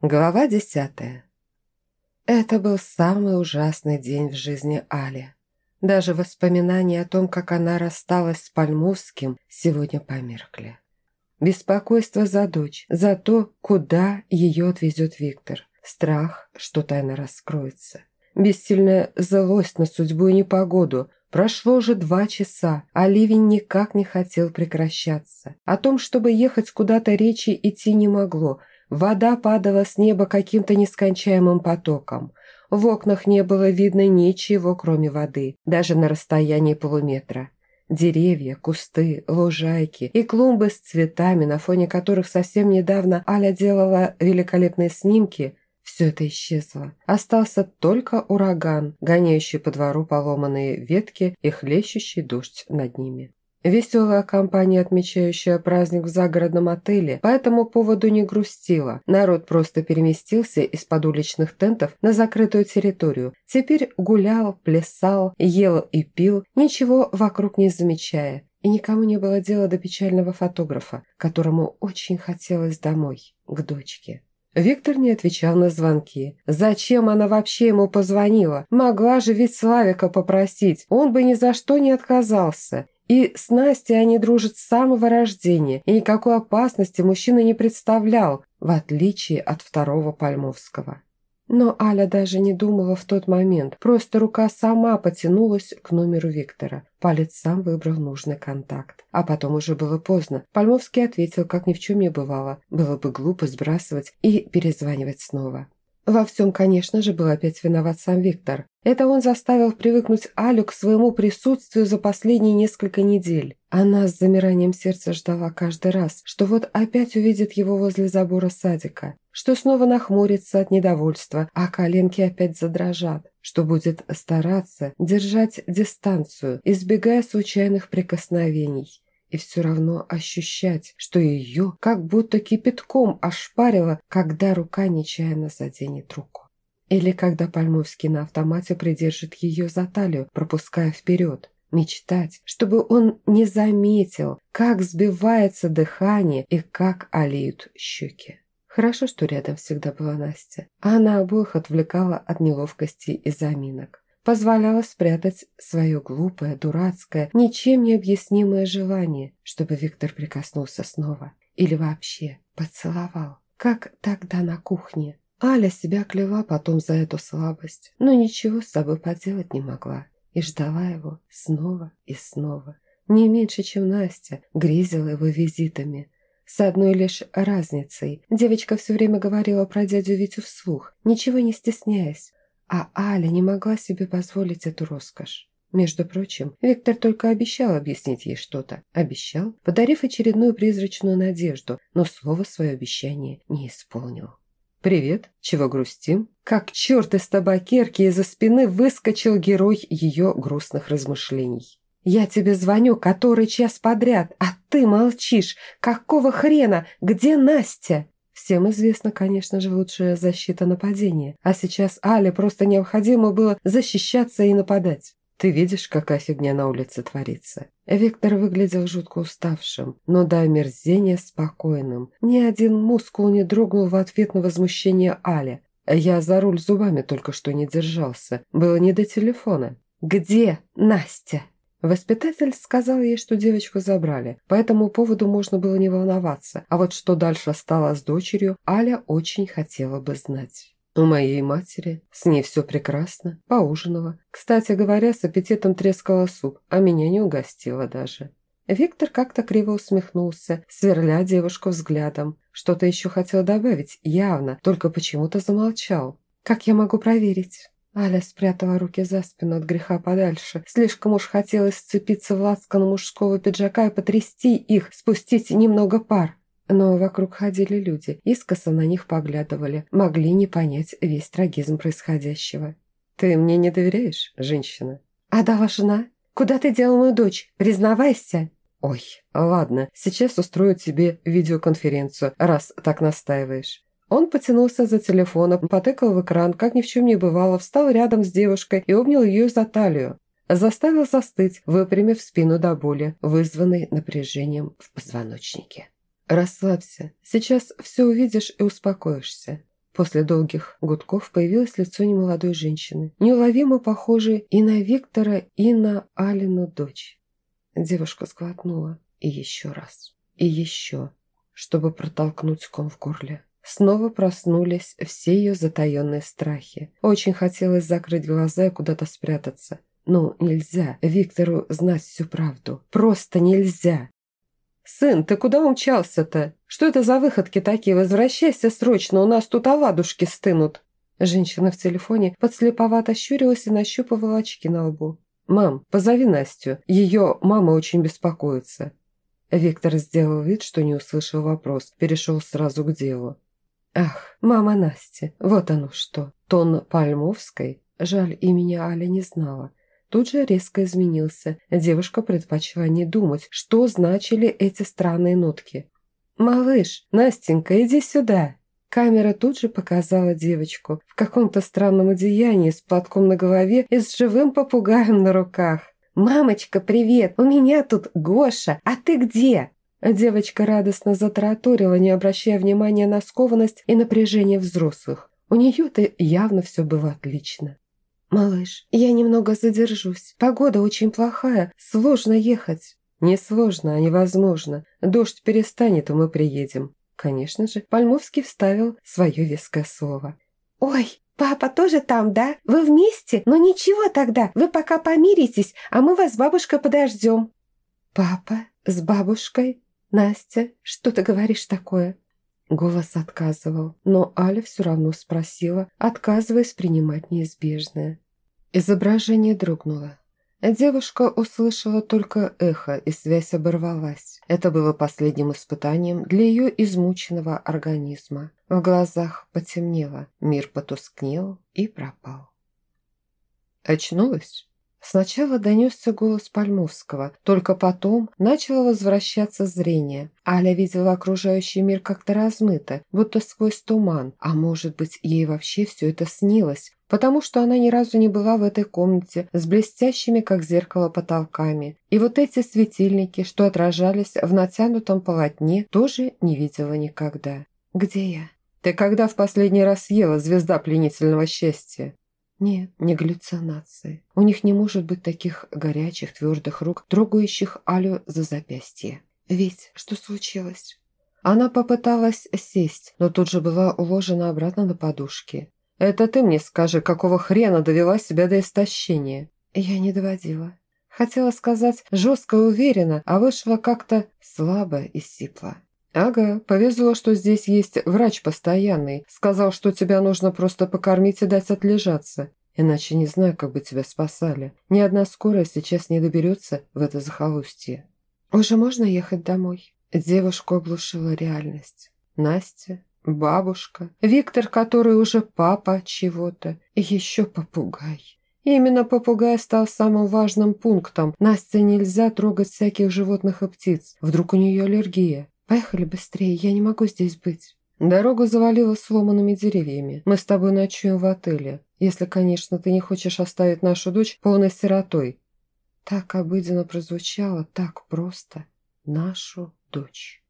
Глава десятая. Это был самый ужасный день в жизни Али. Даже воспоминания о том, как она рассталась с Пальмовским, сегодня померкли. Беспокойство за дочь, за то, куда ее отвезет Виктор. Страх, что тайна раскроется. Бессильная злость на судьбу и непогоду. Прошло уже два часа, а ливень никак не хотел прекращаться. О том, чтобы ехать куда-то речи идти не могло – Вода падала с неба каким-то нескончаемым потоком. В окнах не было видно ничего, кроме воды, даже на расстоянии полуметра. Деревья, кусты, лужайки и клумбы с цветами, на фоне которых совсем недавно Аля делала великолепные снимки, все это исчезло. Остался только ураган, гоняющий по двору поломанные ветки и хлещущий дождь над ними. Веселая компания, отмечающая праздник в загородном отеле, по этому поводу не грустила. Народ просто переместился из-под уличных тентов на закрытую территорию. Теперь гулял, плясал, ел и пил, ничего вокруг не замечая. И никому не было дела до печального фотографа, которому очень хотелось домой, к дочке. Виктор не отвечал на звонки. Зачем она вообще ему позвонила? Могла же ведь Славика попросить, он бы ни за что не отказался. И с Настей они дружат с самого рождения, и никакой опасности мужчина не представлял, в отличие от второго Пальмовского. Но Аля даже не думала в тот момент, просто рука сама потянулась к номеру Виктора. Палец сам выбрал нужный контакт. А потом уже было поздно. Пальмовский ответил, как ни в чем не бывало. Было бы глупо сбрасывать и перезванивать снова. Во всем, конечно же, был опять виноват сам Виктор. Это он заставил привыкнуть Алю к своему присутствию за последние несколько недель. Она с замиранием сердца ждала каждый раз, что вот опять увидит его возле забора садика, что снова нахмурится от недовольства, а коленки опять задрожат, что будет стараться держать дистанцию, избегая случайных прикосновений и все равно ощущать, что ее как будто кипятком ошпарило, когда рука нечаянно заденет руку. Или когда Пальмовский на автомате придержит ее за талию, пропуская вперед. Мечтать, чтобы он не заметил, как сбивается дыхание и как олеют щеки. Хорошо, что рядом всегда была Настя. Она обоих отвлекала от неловкости и заминок позволяла спрятать свое глупое, дурацкое, ничем не объяснимое желание, чтобы Виктор прикоснулся снова или вообще поцеловал, как тогда на кухне. Аля себя клева потом за эту слабость, но ничего с собой поделать не могла и ждала его снова и снова. Не меньше, чем Настя, грезила его визитами. С одной лишь разницей. Девочка все время говорила про дядю Витю вслух, ничего не стесняясь, а Аля не могла себе позволить эту роскошь. Между прочим, Виктор только обещал объяснить ей что-то. Обещал, подарив очередную призрачную надежду, но слово свое обещание не исполнил. «Привет, чего грустим?» Как черт из табакерки из-за спины выскочил герой ее грустных размышлений. «Я тебе звоню который час подряд, а ты молчишь. Какого хрена? Где Настя?» Всем известно, конечно же, лучшая защита нападения. А сейчас Але просто необходимо было защищаться и нападать. Ты видишь, какая фигня на улице творится. Виктор выглядел жутко уставшим, но до омерзения спокойным. Ни один мускул не дрогнул в ответ на возмущение Али. Я за руль зубами только что не держался. Было не до телефона. «Где Настя?» Воспитатель сказал ей, что девочку забрали, по этому поводу можно было не волноваться, а вот что дальше стало с дочерью, Аля очень хотела бы знать. У моей матери с ней все прекрасно, поужинала. Кстати говоря, с аппетитом трескала суп, а меня не угостила даже. Виктор как-то криво усмехнулся, сверля девушку взглядом. Что-то еще хотел добавить, явно, только почему-то замолчал. «Как я могу проверить?» Аля спрятала руки за спину от греха подальше. Слишком уж хотелось сцепиться в лацкан мужского пиджака и потрясти их, спустить немного пар. Но вокруг ходили люди, искоса на них поглядывали, могли не понять весь трагизм происходящего. «Ты мне не доверяешь, женщина?» «А да, ваша жена? Куда ты дела мою дочь? Признавайся!» «Ой, ладно, сейчас устрою тебе видеоконференцию, раз так настаиваешь. Он потянулся за телефоном, потыкал в экран, как ни в чем не бывало, встал рядом с девушкой и обнял ее за талию. Заставил застыть, выпрямив спину до боли, вызванной напряжением в позвоночнике. «Расслабься. Сейчас все увидишь и успокоишься. После долгих гудков появилось лицо немолодой женщины, неуловимо похожей и на Виктора, и на Алину дочь. Девушка сглотнула. И еще раз. И еще. Чтобы протолкнуть ком в горле. Снова проснулись все ее затаенные страхи. Очень хотелось закрыть глаза и куда-то спрятаться. Но нельзя Виктору знать всю правду. Просто нельзя. «Сын, ты куда умчался-то? Что это за выходки такие? Возвращайся срочно, у нас тут оладушки стынут!» Женщина в телефоне подслеповато щурилась и нащупывала очки на лбу. «Мам, позови Настю. Ее мама очень беспокоится». Виктор сделал вид, что не услышал вопрос, перешел сразу к делу. «Ах, мама Настя, вот оно что. Тон Пальмовской. Жаль, имени Аля не знала тут же резко изменился. Девушка предпочла не думать, что значили эти странные нотки. «Малыш, Настенька, иди сюда!» Камера тут же показала девочку в каком-то странном одеянии с платком на голове и с живым попугаем на руках. «Мамочка, привет! У меня тут Гоша! А ты где?» Девочка радостно затараторила, не обращая внимания на скованность и напряжение взрослых. У нее-то явно все было отлично. «Малыш, я немного задержусь. Погода очень плохая, сложно ехать». «Не сложно, а невозможно. Дождь перестанет, и мы приедем». Конечно же, Пальмовский вставил свое веское слово. «Ой, папа тоже там, да? Вы вместе? Ну ничего тогда, вы пока помиритесь, а мы вас с бабушкой подождем». «Папа? С бабушкой? Настя, что ты говоришь такое?» Голос отказывал, но Аля все равно спросила, отказываясь принимать неизбежное. Изображение дрогнуло. Девушка услышала только эхо, и связь оборвалась. Это было последним испытанием для ее измученного организма. В глазах потемнело, мир потускнел и пропал. «Очнулась?» Сначала донесся голос Пальмовского, только потом начало возвращаться зрение. Аля видела окружающий мир как-то размыто, будто сквозь туман, а может быть, ей вообще все это снилось, потому что она ни разу не была в этой комнате с блестящими, как зеркало, потолками. И вот эти светильники, что отражались в натянутом полотне, тоже не видела никогда. «Где я?» «Ты когда в последний раз ела звезда пленительного счастья?» Нет, не галлюцинации. У них не может быть таких горячих, твердых рук, трогающих Алю за запястье. Ведь что случилось? Она попыталась сесть, но тут же была уложена обратно на подушки. «Это ты мне скажи, какого хрена довела себя до истощения?» Я не доводила. Хотела сказать жестко и уверенно, а вышла как-то слабо и сипло. «Ага, повезло, что здесь есть врач постоянный. Сказал, что тебя нужно просто покормить и дать отлежаться. Иначе не знаю, как бы тебя спасали. Ни одна скорая сейчас не доберется в это захолустье». «Уже можно ехать домой?» Девушку оглушила реальность. Настя, бабушка, Виктор, который уже папа чего-то, и еще попугай. Именно попугай стал самым важным пунктом. Насте нельзя трогать всяких животных и птиц. Вдруг у нее аллергия. «Поехали быстрее, я не могу здесь быть». Дорогу завалило сломанными деревьями. Мы с тобой ночуем в отеле. Если, конечно, ты не хочешь оставить нашу дочь полной сиротой. Так обыденно прозвучало, так просто. Нашу дочь.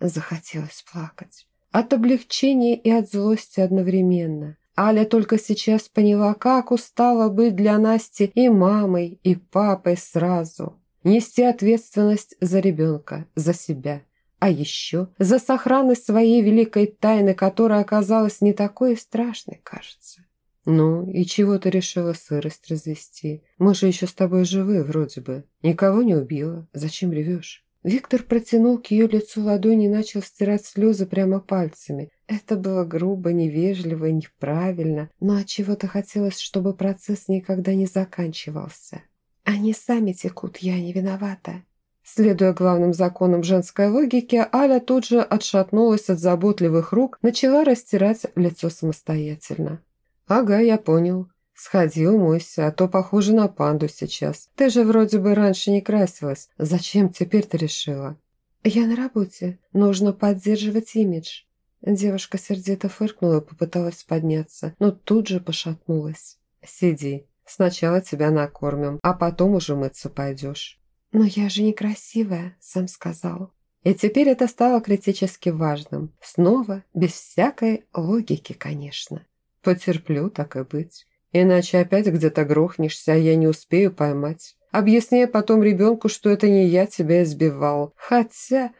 Захотелось плакать. От облегчения и от злости одновременно. Аля только сейчас поняла, как устала быть для Насти и мамой, и папой сразу нести ответственность за ребенка, за себя, а еще за сохранность своей великой тайны, которая оказалась не такой страшной, кажется. «Ну, и чего ты решила сырость развести? Мы же еще с тобой живы вроде бы. Никого не убила. Зачем ревешь?» Виктор протянул к ее лицу ладони и начал стирать слезы прямо пальцами. Это было грубо, невежливо, неправильно, но от чего то хотелось, чтобы процесс никогда не заканчивался. Они сами текут, я не виновата. Следуя главным законам женской логики, Аля тут же отшатнулась от заботливых рук, начала растирать лицо самостоятельно. «Ага, я понял. Сходи, умойся, а то похоже на панду сейчас. Ты же вроде бы раньше не красилась. Зачем теперь ты решила?» «Я на работе. Нужно поддерживать имидж». Девушка сердито фыркнула и попыталась подняться, но тут же пошатнулась. «Сиди, Сначала тебя накормим, а потом уже мыться пойдешь». «Но я же некрасивая», – сам сказал. И теперь это стало критически важным. Снова, без всякой логики, конечно. Потерплю, так и быть. Иначе опять где-то грохнешься, а я не успею поймать. Объясняя потом ребенку, что это не я тебя избивал. Хотя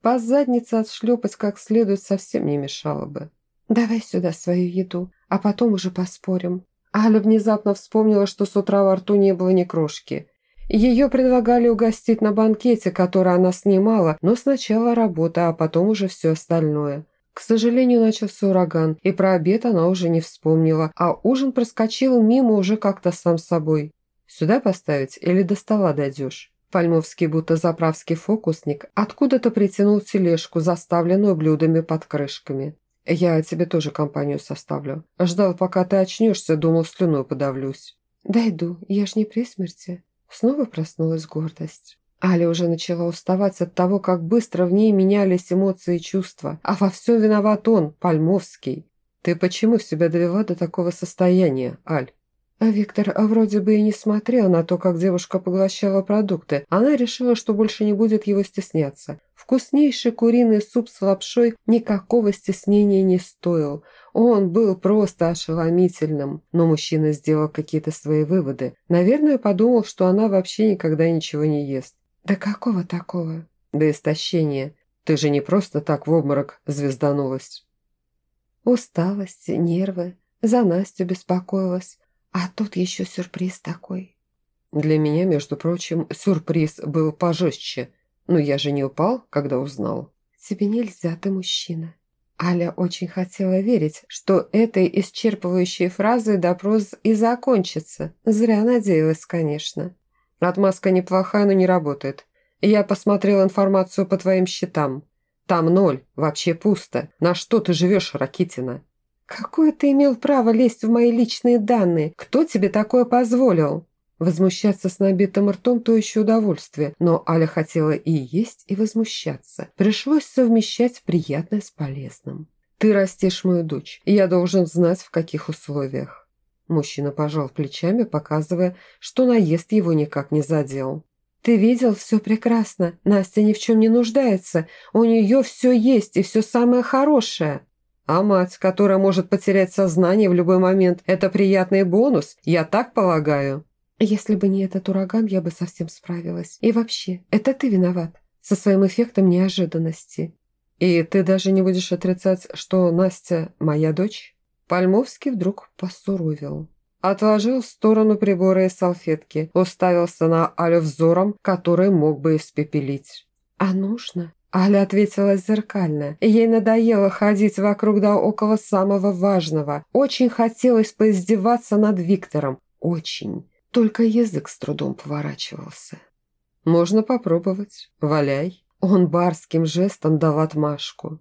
по заднице отшлепать как следует совсем не мешало бы. «Давай сюда свою еду, а потом уже поспорим». Аля внезапно вспомнила, что с утра во рту не было ни крошки. Ее предлагали угостить на банкете, который она снимала, но сначала работа, а потом уже все остальное. К сожалению, начался ураган, и про обед она уже не вспомнила, а ужин проскочил мимо уже как-то сам собой. «Сюда поставить или до стола дойдешь?» Пальмовский, будто заправский фокусник, откуда-то притянул тележку, заставленную блюдами под крышками. «Я тебе тоже компанию составлю. Ждал, пока ты очнешься, думал, слюной подавлюсь». «Дойду, я ж не при смерти». Снова проснулась гордость. Аля уже начала уставать от того, как быстро в ней менялись эмоции и чувства. А во всем виноват он, Пальмовский. «Ты почему себя довела до такого состояния, Аль?» А Виктор вроде бы и не смотрел на то, как девушка поглощала продукты. Она решила, что больше не будет его стесняться. Вкуснейший куриный суп с лапшой никакого стеснения не стоил. Он был просто ошеломительным. Но мужчина сделал какие-то свои выводы. Наверное, подумал, что она вообще никогда ничего не ест. «Да какого такого?» «Да истощения. Ты же не просто так в обморок звезданулась». Усталость, нервы. За Настю беспокоилась. А тут еще сюрприз такой. Для меня, между прочим, сюрприз был пожестче. Но я же не упал, когда узнал. Тебе нельзя, ты мужчина. Аля очень хотела верить, что этой исчерпывающей фразой допрос и закончится. Зря надеялась, конечно. Отмазка неплохая, но не работает. Я посмотрел информацию по твоим счетам. Там ноль, вообще пусто. На что ты живешь, Ракитина? «Какое ты имел право лезть в мои личные данные? Кто тебе такое позволил?» Возмущаться с набитым ртом – то еще удовольствие, но Аля хотела и есть, и возмущаться. Пришлось совмещать приятное с полезным. «Ты растешь мою дочь, и я должен знать, в каких условиях». Мужчина пожал плечами, показывая, что наезд его никак не задел. «Ты видел, все прекрасно. Настя ни в чем не нуждается. У нее все есть и все самое хорошее». А мать, которая может потерять сознание в любой момент, это приятный бонус, я так полагаю. Если бы не этот ураган, я бы совсем справилась. И вообще, это ты виноват. Со своим эффектом неожиданности. И ты даже не будешь отрицать, что Настя моя дочь? Пальмовский вдруг посуровил. Отложил в сторону прибора и салфетки, уставился на Алю взором, который мог бы испепелить. «А нужно?» Аля ответила зеркально. Ей надоело ходить вокруг да около самого важного. Очень хотелось поиздеваться над Виктором. Очень. Только язык с трудом поворачивался. «Можно попробовать. Валяй». Он барским жестом дал отмашку.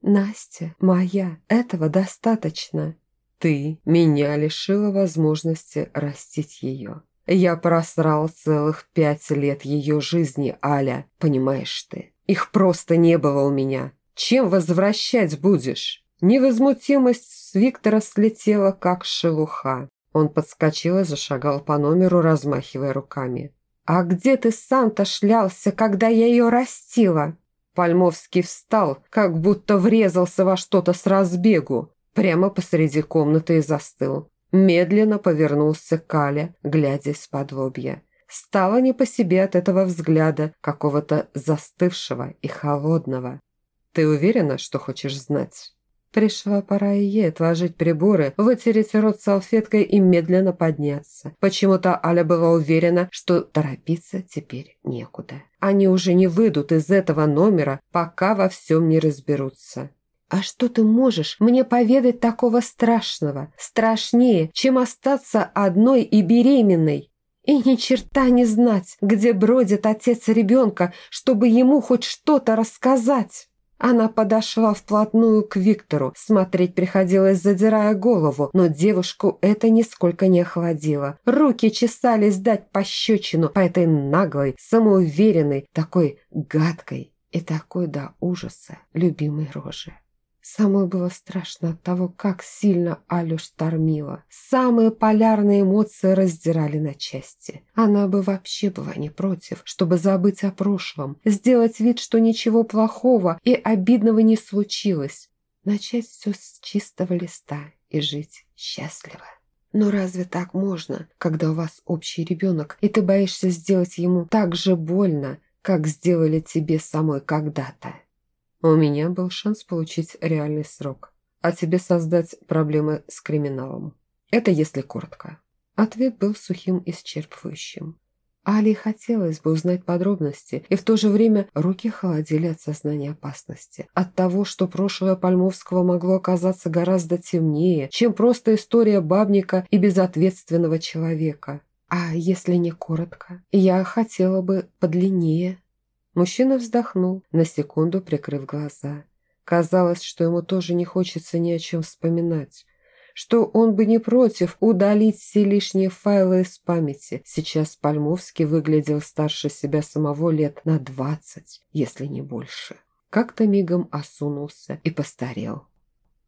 «Настя, моя, этого достаточно. Ты меня лишила возможности растить ее. Я просрал целых пять лет ее жизни, Аля, понимаешь ты?» Их просто не было у меня. Чем возвращать будешь?» Невозмутимость с Виктора слетела, как шелуха. Он подскочил и зашагал по номеру, размахивая руками. «А где ты сам-то шлялся, когда я ее растила?» Пальмовский встал, как будто врезался во что-то с разбегу, прямо посреди комнаты и застыл. Медленно повернулся к Кале, глядя из-под лобья. Стало не по себе от этого взгляда, какого-то застывшего и холодного. «Ты уверена, что хочешь знать?» Пришла пора и ей отложить приборы, вытереть рот салфеткой и медленно подняться. Почему-то Аля была уверена, что торопиться теперь некуда. Они уже не выйдут из этого номера, пока во всем не разберутся. «А что ты можешь мне поведать такого страшного? Страшнее, чем остаться одной и беременной?» И ни черта не знать, где бродит отец ребенка, чтобы ему хоть что-то рассказать. Она подошла вплотную к Виктору. Смотреть приходилось, задирая голову, но девушку это нисколько не охладило. Руки чесались дать пощечину по этой наглой, самоуверенной, такой гадкой и такой до ужаса любимой роже. Самой было страшно от того, как сильно Алю штормило. Самые полярные эмоции раздирали на части. Она бы вообще была не против, чтобы забыть о прошлом, сделать вид, что ничего плохого и обидного не случилось. Начать все с чистого листа и жить счастливо. Но разве так можно, когда у вас общий ребенок, и ты боишься сделать ему так же больно, как сделали тебе самой когда-то? У меня был шанс получить реальный срок, а тебе создать проблемы с криминалом. Это если коротко. Ответ был сухим и исчерпывающим. Али хотелось бы узнать подробности, и в то же время руки холодили от сознания опасности. От того, что прошлое Пальмовского могло оказаться гораздо темнее, чем просто история бабника и безответственного человека. А если не коротко, я хотела бы подлиннее. Мужчина вздохнул, на секунду прикрыв глаза. Казалось, что ему тоже не хочется ни о чем вспоминать. Что он бы не против удалить все лишние файлы из памяти. Сейчас Пальмовский выглядел старше себя самого лет на двадцать, если не больше. Как-то мигом осунулся и постарел.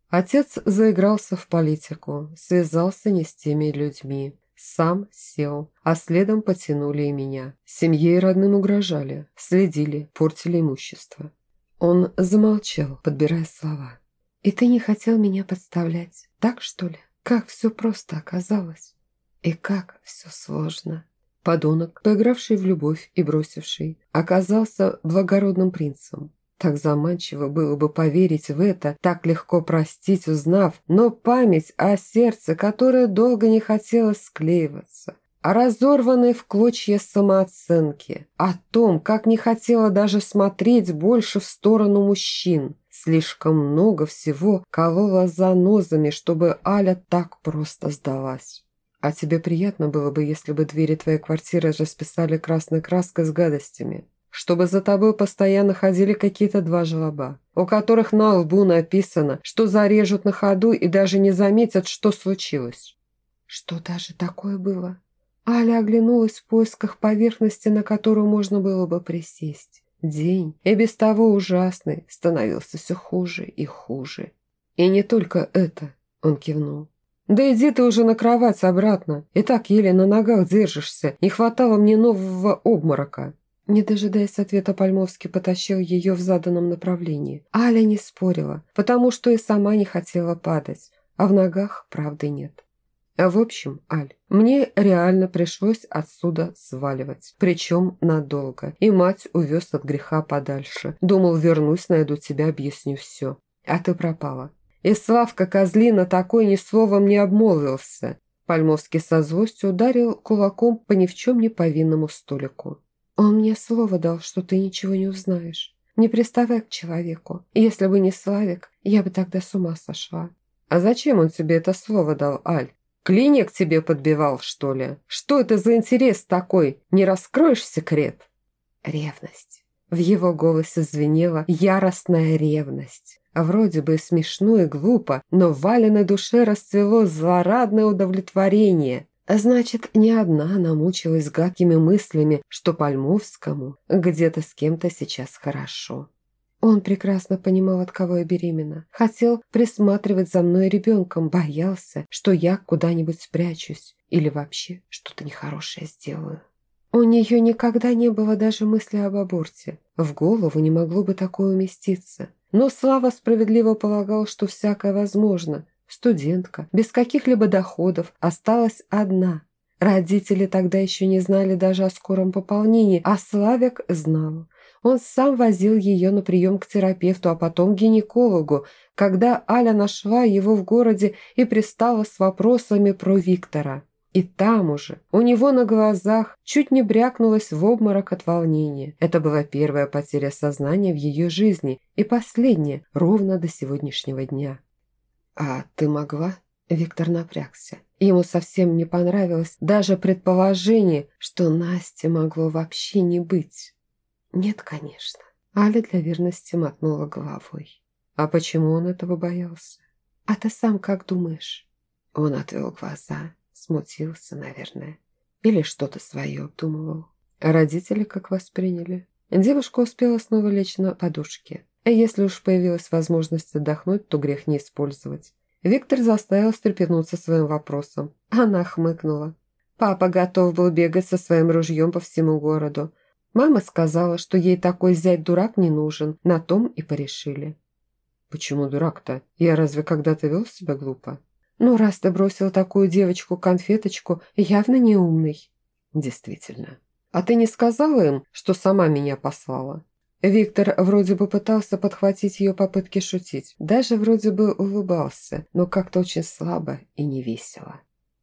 Отец заигрался в политику, связался не с теми людьми. Сам сел, а следом потянули и меня. Семье и родным угрожали, следили, портили имущество. Он замолчал, подбирая слова. «И ты не хотел меня подставлять, так что ли? Как все просто оказалось? И как все сложно!» Подонок, поигравший в любовь и бросивший, оказался благородным принцем. Так заманчиво было бы поверить в это, так легко простить, узнав, но память о сердце, которое долго не хотело склеиваться, о разорванной в клочья самооценке, о том, как не хотела даже смотреть больше в сторону мужчин. Слишком много всего колола занозами, чтобы Аля так просто сдалась. А тебе приятно было бы, если бы двери твоей квартиры расписали красной краской с гадостями чтобы за тобой постоянно ходили какие-то два жлоба, у которых на лбу написано, что зарежут на ходу и даже не заметят, что случилось. Что даже такое было? Аля оглянулась в поисках поверхности, на которую можно было бы присесть. День, и без того ужасный, становился все хуже и хуже. И не только это, он кивнул. «Да иди ты уже на кровать обратно, и так еле на ногах держишься, не хватало мне нового обморока». Не дожидаясь ответа, Пальмовский потащил ее в заданном направлении. Аля не спорила, потому что и сама не хотела падать, а в ногах правды нет. В общем, Аль, мне реально пришлось отсюда сваливать, причем надолго. И мать увез от греха подальше. Думал, вернусь, найду тебя, объясню все. А ты пропала. И Славка Козлина такой ни словом не обмолвился. Пальмовский со злостью ударил кулаком по ни в чем не повинному столику. Он мне слово дал, что ты ничего не узнаешь. Не приставай к человеку. Если бы не Славик, я бы тогда с ума сошла. А зачем он тебе это слово дал, Аль? Клиник тебе подбивал, что ли? Что это за интерес такой? Не раскроешь секрет? Ревность. В его голосе звенела яростная ревность. Вроде бы смешно и глупо, но в Валиной душе расцвело злорадное удовлетворение – Значит, не одна она мучилась гадкими мыслями, что Пальмовскому где-то с кем-то сейчас хорошо. Он прекрасно понимал, от кого я беременна. Хотел присматривать за мной ребенком, боялся, что я куда-нибудь спрячусь или вообще что-то нехорошее сделаю. У нее никогда не было даже мысли об аборте. В голову не могло бы такое уместиться. Но Слава справедливо полагал, что всякое возможно, студентка, без каких-либо доходов, осталась одна. Родители тогда еще не знали даже о скором пополнении, а Славик знал. Он сам возил ее на прием к терапевту, а потом к гинекологу, когда Аля нашла его в городе и пристала с вопросами про Виктора. И там уже, у него на глазах, чуть не брякнулась в обморок от волнения. Это была первая потеря сознания в ее жизни и последняя ровно до сегодняшнего дня. «А ты могла?» Виктор напрягся. Ему совсем не понравилось даже предположение, что Насти могло вообще не быть. «Нет, конечно». Аля для верности мотнула головой. «А почему он этого боялся?» «А ты сам как думаешь?» Он отвел глаза, смутился, наверное. Или что-то свое обдумывал. Родители как восприняли? Девушка успела снова лечь на подушке. А если уж появилась возможность отдохнуть, то грех не использовать. Виктор заставил стрепенуться своим вопросом. Она хмыкнула. Папа готов был бегать со своим ружьем по всему городу. Мама сказала, что ей такой зять-дурак не нужен. На том и порешили. «Почему дурак-то? Я разве когда-то вел себя глупо?» «Ну, раз ты бросил такую девочку-конфеточку, явно не умный». «Действительно. А ты не сказала им, что сама меня послала?» Виктор вроде бы пытался подхватить ее попытки шутить, даже вроде бы улыбался, но как-то очень слабо и невесело.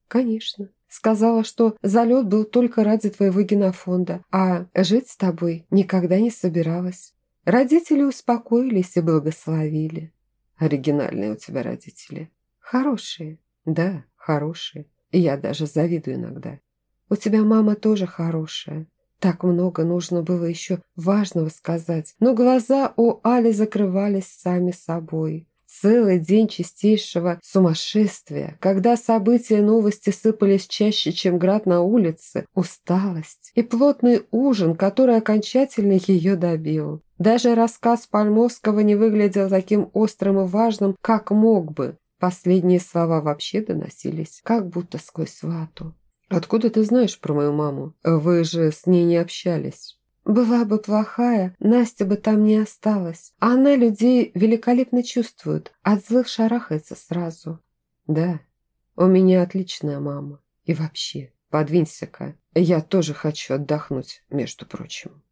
«Конечно. Сказала, что залет был только ради твоего генофонда, а жить с тобой никогда не собиралась. Родители успокоились и благословили. Оригинальные у тебя родители. Хорошие. Да, хорошие. Я даже завидую иногда. У тебя мама тоже хорошая. Так много нужно было еще важного сказать, но глаза у Али закрывались сами собой. Целый день чистейшего сумасшествия, когда события и новости сыпались чаще, чем град на улице, усталость и плотный ужин, который окончательно ее добил. Даже рассказ Пальмовского не выглядел таким острым и важным, как мог бы. Последние слова вообще доносились, как будто сквозь вату. «Откуда ты знаешь про мою маму? Вы же с ней не общались». «Была бы плохая, Настя бы там не осталась. Она людей великолепно чувствует, от злых шарахается сразу». «Да, у меня отличная мама. И вообще, подвинься-ка. Я тоже хочу отдохнуть, между прочим».